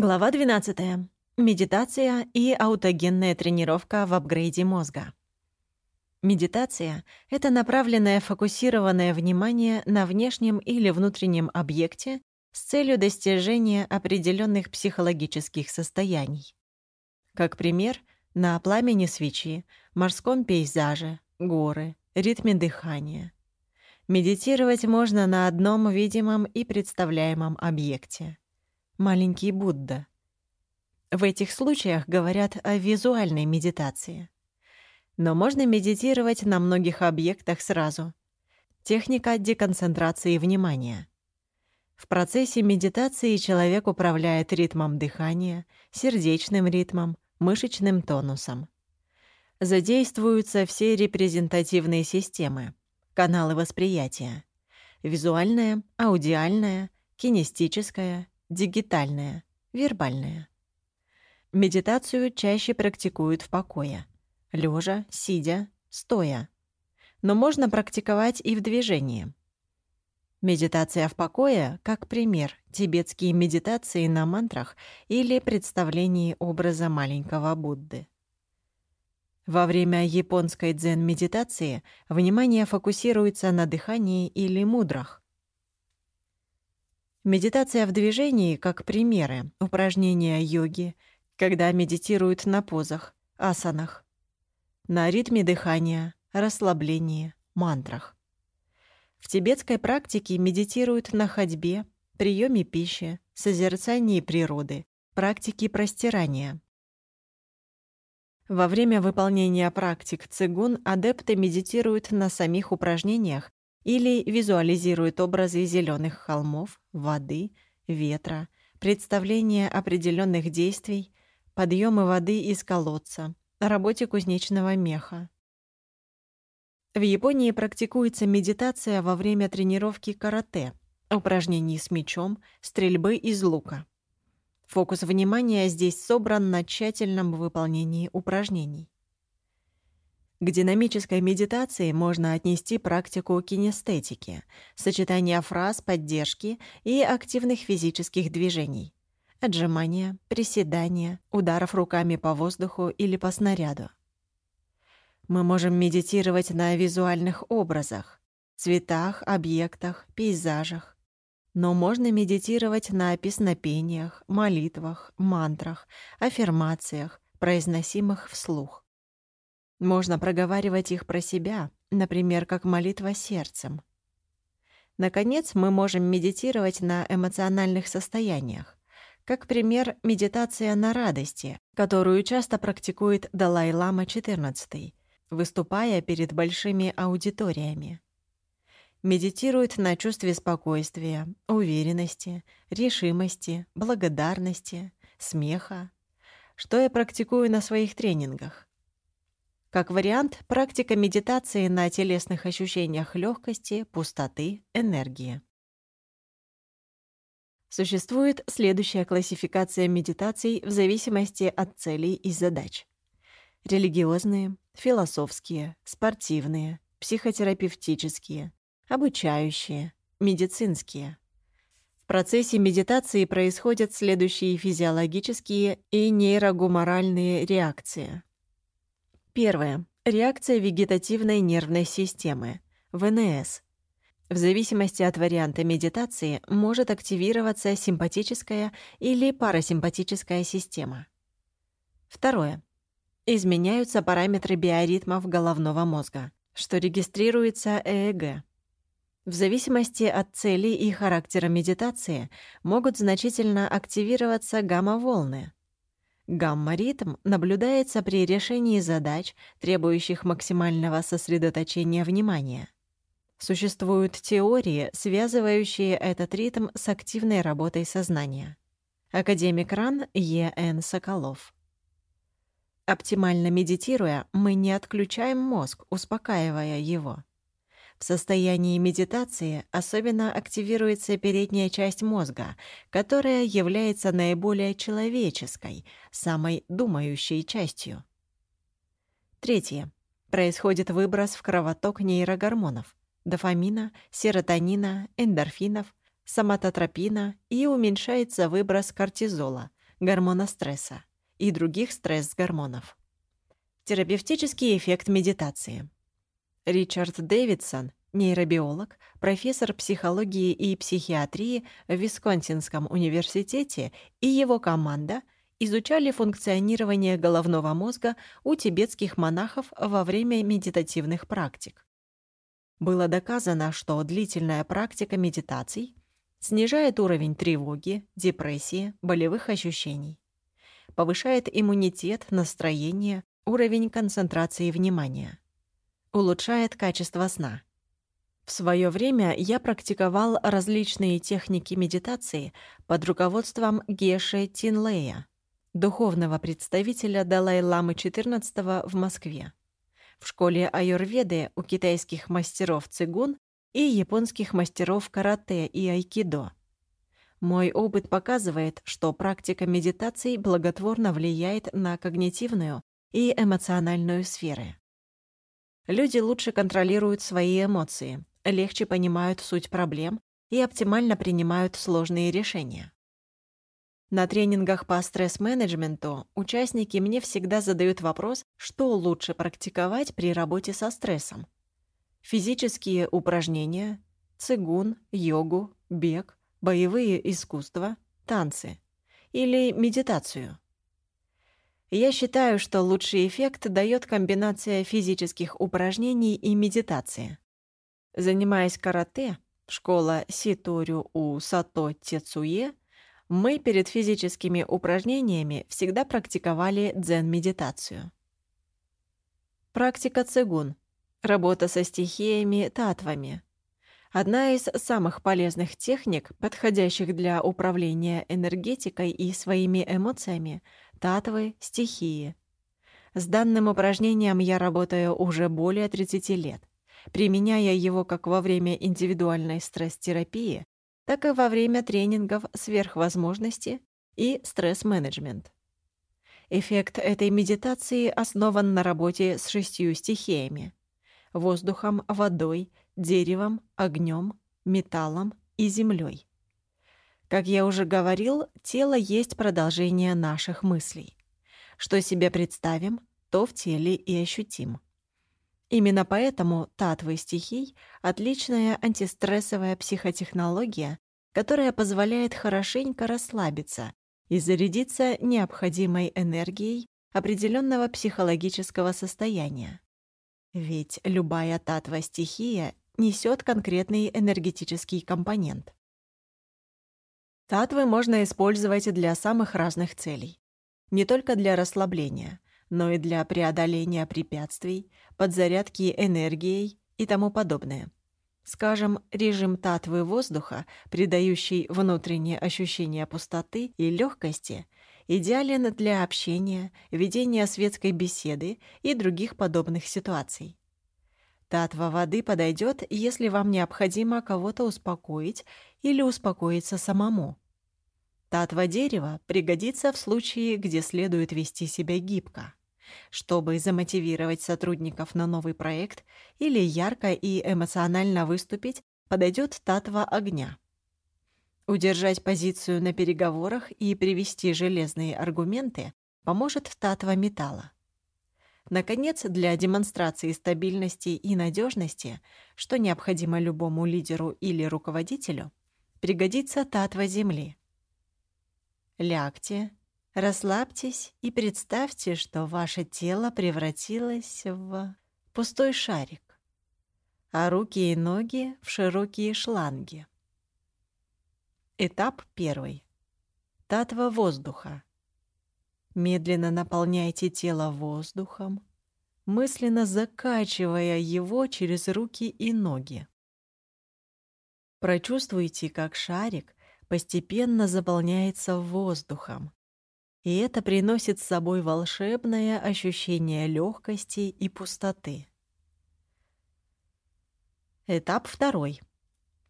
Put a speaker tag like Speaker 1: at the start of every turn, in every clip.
Speaker 1: Глава 12. Медитация и аутогенная тренировка в апгрейде мозга. Медитация — это направленное фокусированное внимание на внешнем или внутреннем объекте с целью достижения определенных психологических состояний. Как пример, на пламени свечи, морском пейзаже, горы, ритме дыхания. Медитировать можно на одном видимом и представляемом объекте — маленький Будда. В этих случаях говорят о визуальной медитации. Но можно медитировать на многих объектах сразу. Техника деконцентрации внимания. В процессе медитации человек управляет ритмом дыхания, сердечным ритмом, мышечным тонусом. Задействуются все репрезентативные системы, каналы восприятия. Визуальная, аудиальная, кинестическая, дигитальная, вербальная. Медитацию чаще практикуют в покое, лежа, сидя, стоя. Но можно практиковать и в движении. Медитация в покое, как пример, тибетские медитации на мантрах или представлении образа маленького Будды. Во время японской дзен-медитации внимание фокусируется на дыхании или мудрах, Медитация в движении как примеры, упражнения йоги, когда медитируют на позах, асанах, на ритме дыхания, расслаблении, мантрах. В тибетской практике медитируют на ходьбе, приеме пищи, созерцании природы, практике простирания. Во время выполнения практик цигун адепты медитируют на самих упражнениях или визуализирует образы зеленых холмов, воды, ветра, представление определенных действий, подъемы воды из колодца, работе кузнечного меха. В Японии практикуется медитация во время тренировки карате, упражнений с мечом, стрельбы из лука. Фокус внимания здесь собран на тщательном выполнении упражнений. К динамической медитации можно отнести практику кинестетики, сочетание фраз поддержки и активных физических движений. Отжимания, приседания, ударов руками по воздуху или по снаряду. Мы можем медитировать на визуальных образах, цветах, объектах, пейзажах. Но можно медитировать на песнопениях, молитвах, мантрах, аффирмациях, произносимых вслух. Можно проговаривать их про себя, например, как молитва сердцем. Наконец, мы можем медитировать на эмоциональных состояниях. Как пример, медитация на радости, которую часто практикует Далай-лама XIV, выступая перед большими аудиториями. Медитирует на чувстве спокойствия, уверенности, решимости, благодарности, смеха, что я практикую на своих тренингах. Как вариант, практика медитации на телесных ощущениях легкости, пустоты, энергии. Существует следующая классификация медитаций в зависимости от целей и задач. Религиозные, философские, спортивные, психотерапевтические, обучающие, медицинские. В процессе медитации происходят следующие физиологические и нейрогуморальные реакции — Первое. Реакция вегетативной нервной системы, ВНС. В зависимости от варианта медитации может активироваться симпатическая или парасимпатическая система. Второе. Изменяются параметры биоритмов головного мозга, что регистрируется ЭЭГ. В зависимости от цели и характера медитации могут значительно активироваться гамма-волны — Гамма-ритм наблюдается при решении задач, требующих максимального сосредоточения внимания. Существуют теории, связывающие этот ритм с активной работой сознания. Академик РАН Е.Н. Соколов. Оптимально медитируя, мы не отключаем мозг, успокаивая его. В состоянии медитации особенно активируется передняя часть мозга, которая является наиболее человеческой, самой думающей частью. Третье. Происходит выброс в кровоток нейрогормонов – дофамина, серотонина, эндорфинов, соматотропина и уменьшается выброс кортизола, гормона стресса, и других стресс-гормонов. Терапевтический эффект медитации. Ричард Дэвидсон, нейробиолог, профессор психологии и психиатрии в Висконсинском университете и его команда изучали функционирование головного мозга у тибетских монахов во время медитативных практик. Было доказано, что длительная практика медитаций снижает уровень тревоги, депрессии, болевых ощущений, повышает иммунитет, настроение, уровень концентрации внимания, улучшает качество сна. В свое время я практиковал различные техники медитации под руководством Геше Тинлея, духовного представителя Далай-ламы XIV в Москве в школе аюрведы у китайских мастеров цигун и японских мастеров карате и айкидо. Мой опыт показывает, что практика медитаций благотворно влияет на когнитивную и эмоциональную сферы. Люди лучше контролируют свои эмоции, легче понимают суть проблем и оптимально принимают сложные решения. На тренингах по стресс-менеджменту участники мне всегда задают вопрос, что лучше практиковать при работе со стрессом. Физические упражнения, цигун, йогу, бег, боевые искусства, танцы или медитацию. Я считаю, что лучший эффект дает комбинация физических упражнений и медитации. Занимаясь карате, школа Ситорю у Сато Тецуе – мы перед физическими упражнениями всегда практиковали дзен-медитацию. Практика цигун. Работа со стихиями, татвами. Одна из самых полезных техник, подходящих для управления энергетикой и своими эмоциями — татвы, стихии. С данным упражнением я работаю уже более 30 лет, применяя его как во время индивидуальной стресс-терапии, так и во время тренингов сверхвозможности и стресс-менеджмент. Эффект этой медитации основан на работе с шестью стихиями — воздухом, водой, деревом, огнем, металлом и землей. Как я уже говорил, тело есть продолжение наших мыслей. Что себе представим, то в теле и ощутим. Именно поэтому татвы стихий — отличная антистрессовая психотехнология, которая позволяет хорошенько расслабиться и зарядиться необходимой энергией определенного психологического состояния. Ведь любая татва-стихия несет конкретный энергетический компонент. Татвы можно использовать для самых разных целей. Не только для расслабления, но и для преодоления препятствий, подзарядки энергией и тому подобное. Скажем, режим татвы воздуха, придающий внутреннее ощущение пустоты и легкости, идеален для общения, ведения светской беседы и других подобных ситуаций. Татва воды подойдет, если вам необходимо кого-то успокоить или успокоиться самому. Татва дерева пригодится в случае, где следует вести себя гибко чтобы замотивировать сотрудников на новый проект или ярко и эмоционально выступить, подойдет татва огня. Удержать позицию на переговорах и привести железные аргументы поможет татва металла. Наконец, для демонстрации стабильности и надежности, что необходимо любому лидеру или руководителю, пригодится татва земли. Лягте, Расслабьтесь и представьте, что ваше тело превратилось в пустой шарик, а руки и ноги в широкие шланги. Этап первый. Татва воздуха. Медленно наполняйте тело воздухом, мысленно закачивая его через руки и ноги. Прочувствуйте, как шарик постепенно заполняется воздухом, и это приносит с собой волшебное ощущение легкости и пустоты. Этап второй.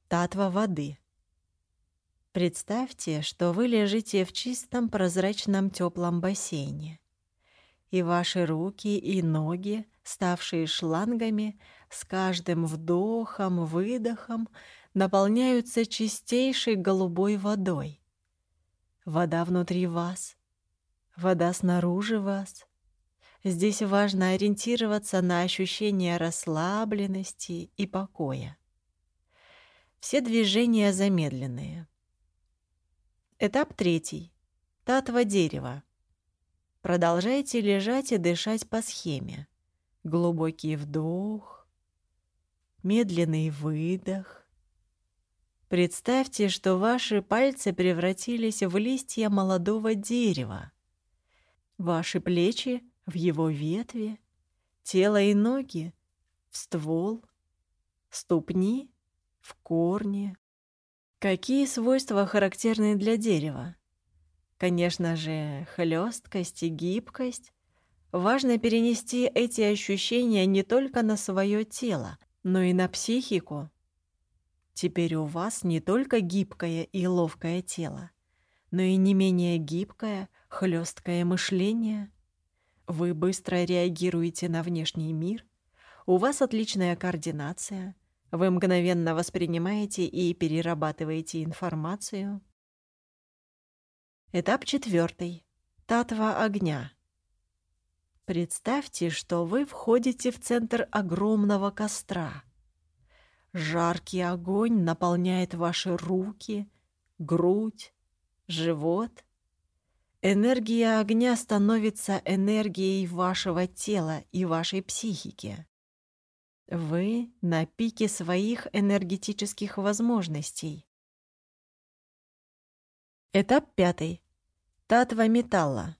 Speaker 1: Татва воды. Представьте, что вы лежите в чистом прозрачном теплом бассейне, и ваши руки и ноги, ставшие шлангами, с каждым вдохом-выдохом наполняются чистейшей голубой водой. Вода внутри вас — вода снаружи вас. Здесь важно ориентироваться на ощущение расслабленности и покоя. Все движения замедленные. Этап третий. Татва дерева. Продолжайте лежать и дышать по схеме. Глубокий вдох, медленный выдох. Представьте, что ваши пальцы превратились в листья молодого дерева. Ваши плечи в его ветви, тело и ноги в ствол, ступни в корне. Какие свойства характерны для дерева? Конечно же, хлесткость и гибкость. Важно перенести эти ощущения не только на свое тело, но и на психику. Теперь у вас не только гибкое и ловкое тело, но и не менее гибкое, хлесткое мышление. Вы быстро реагируете на внешний мир, у вас отличная координация, вы мгновенно воспринимаете и перерабатываете информацию. Этап четвертый. Татва огня. Представьте, что вы входите в центр огромного костра. Жаркий огонь наполняет ваши руки, грудь, живот. Энергия огня становится энергией вашего тела и вашей психики. Вы на пике своих энергетических возможностей. Этап пятый. Татва металла.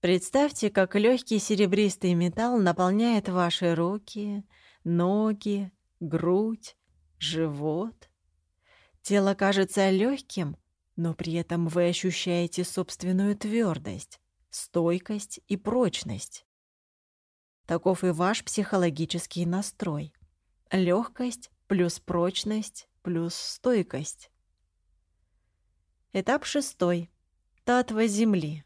Speaker 1: Представьте, как легкий серебристый металл наполняет ваши руки, ноги, грудь, живот. Тело кажется легким, но при этом вы ощущаете собственную твердость, стойкость и прочность. Таков и ваш психологический настрой. Легкость плюс прочность плюс стойкость. Этап шестой. Татва Земли.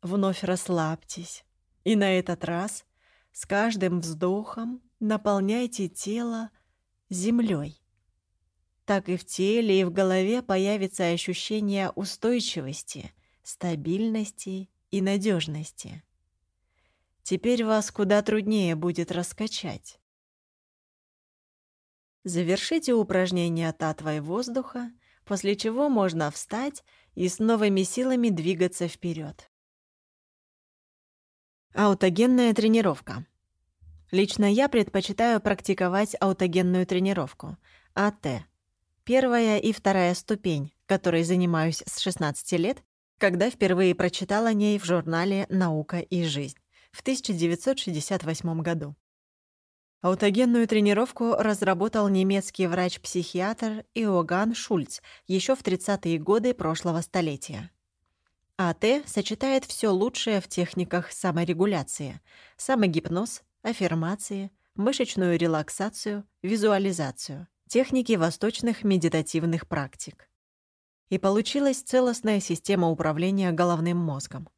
Speaker 1: Вновь расслабьтесь. И на этот раз с каждым вздохом наполняйте тело землей. Так и в теле, и в голове появится ощущение устойчивости, стабильности и надежности. Теперь вас куда труднее будет раскачать. Завершите упражнение татвой воздуха – после чего можно встать и с новыми силами двигаться вперед. Аутогенная тренировка. Лично я предпочитаю практиковать аутогенную тренировку, АТ. Первая и вторая ступень, которой занимаюсь с 16 лет, когда впервые прочитала о ней в журнале «Наука и жизнь» в 1968 году. Аутогенную тренировку разработал немецкий врач-психиатр Иоганн Шульц еще в 30-е годы прошлого столетия. АТ сочетает все лучшее в техниках саморегуляции, самогипноз, аффирмации, мышечную релаксацию, визуализацию, техники восточных медитативных практик. И получилась целостная система управления головным мозгом.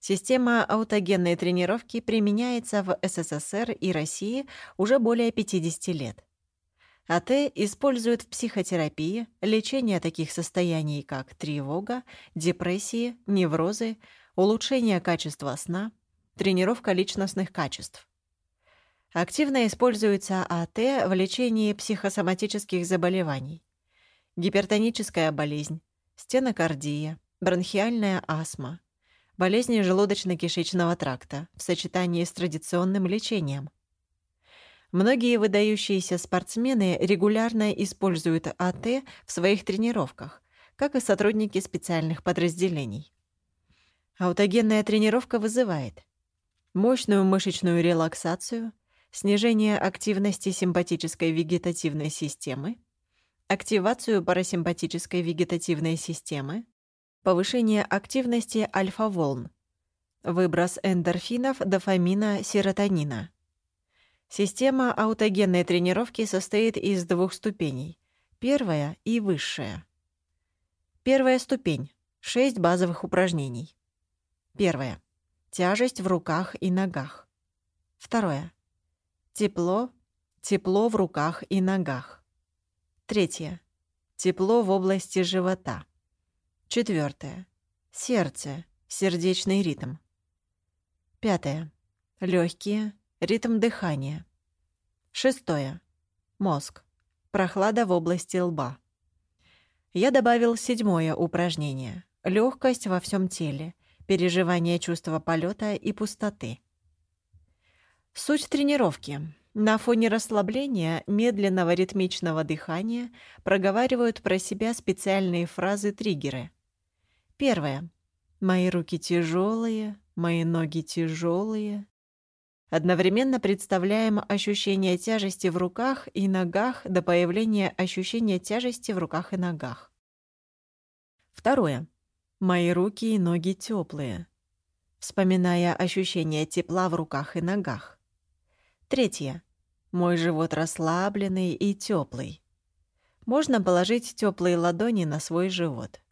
Speaker 1: Система аутогенной тренировки применяется в СССР и России уже более 50 лет. АТ используют в психотерапии, лечении таких состояний, как тревога, депрессии, неврозы, улучшение качества сна, тренировка личностных качеств. Активно используется АТ в лечении психосоматических заболеваний. Гипертоническая болезнь, стенокардия, бронхиальная астма, болезни желудочно-кишечного тракта в сочетании с традиционным лечением. Многие выдающиеся спортсмены регулярно используют АТ в своих тренировках, как и сотрудники специальных подразделений. Аутогенная тренировка вызывает мощную мышечную релаксацию, снижение активности симпатической вегетативной системы, активацию парасимпатической вегетативной системы, повышение активности альфа-волн, выброс эндорфинов, дофамина, серотонина. Система аутогенной тренировки состоит из двух ступеней – первая и высшая. Первая ступень – шесть базовых упражнений. Первая – тяжесть в руках и ногах. Второе – тепло, тепло в руках и ногах. Третье – тепло в области живота. Четвертое. Сердце. Сердечный ритм. Пятое. Легкие. Ритм дыхания. Шестое. Мозг. Прохлада в области лба. Я добавил седьмое упражнение. Легкость во всем теле. Переживание чувства полета и пустоты. Суть тренировки. На фоне расслабления, медленного ритмичного дыхания проговаривают про себя специальные фразы-триггеры. Первое. «Мои руки тяжелые, мои ноги тяжелые». Одновременно представляем ощущение тяжести в руках и ногах до появления ощущения тяжести в руках и ногах. Второе. Мои руки и ноги теплые. Вспоминая ощущение тепла в руках и ногах. Третье. Мой живот расслабленный и теплый. Можно положить теплые ладони на свой живот.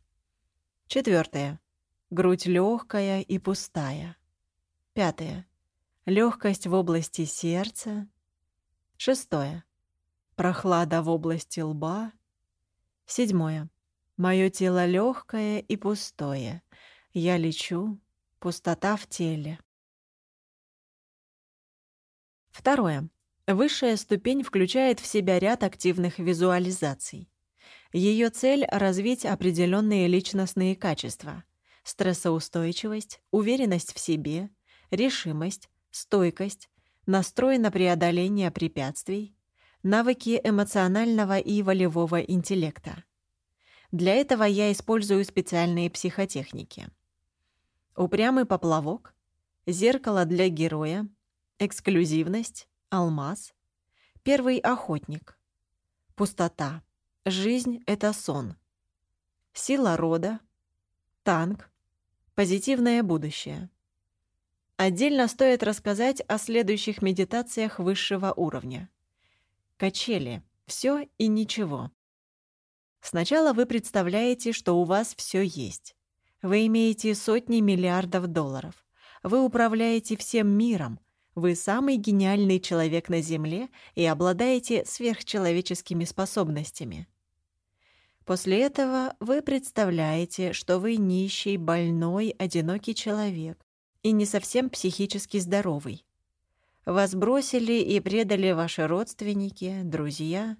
Speaker 1: Четвертое. Грудь легкая и пустая. Пятое. Легкость в области сердца. Шестое. Прохлада в области лба. Седьмое. Мое тело легкое и пустое. Я лечу. Пустота в теле. Второе. Высшая ступень включает в себя ряд активных визуализаций. Ее цель — развить определенные личностные качества — стрессоустойчивость, уверенность в себе, решимость, стойкость, настрой на преодоление препятствий, навыки эмоционального и волевого интеллекта. Для этого я использую специальные психотехники. Упрямый поплавок, зеркало для героя, Эксклюзивность, алмаз, первый охотник, пустота, жизнь — это сон, сила рода, танк, позитивное будущее. Отдельно стоит рассказать о следующих медитациях высшего уровня. Качели. Все и ничего. Сначала вы представляете, что у вас все есть. Вы имеете сотни миллиардов долларов. Вы управляете всем миром, вы самый гениальный человек на Земле и обладаете сверхчеловеческими способностями. После этого вы представляете, что вы нищий, больной, одинокий человек и не совсем психически здоровый. Вас бросили и предали ваши родственники, друзья.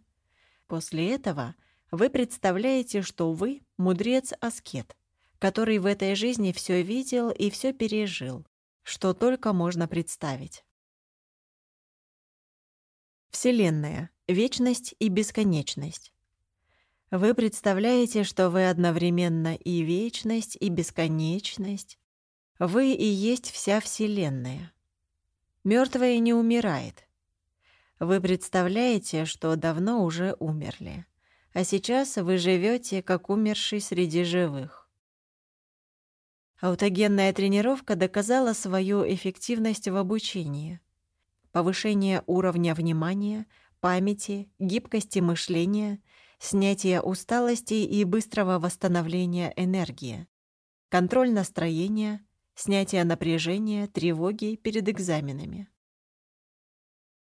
Speaker 1: После этого вы представляете, что вы — мудрец-аскет, который в этой жизни все видел и все пережил, что только можно представить. Вселенная, вечность и бесконечность. Вы представляете, что вы одновременно и вечность, и бесконечность. Вы и есть вся Вселенная. Мертвое не умирает. Вы представляете, что давно уже умерли, а сейчас вы живете как умерший среди живых. Аутогенная тренировка доказала свою эффективность в обучении — повышение уровня внимания, памяти, гибкости мышления, снятие усталости и быстрого восстановления энергии, контроль настроения, снятие напряжения, тревоги перед экзаменами.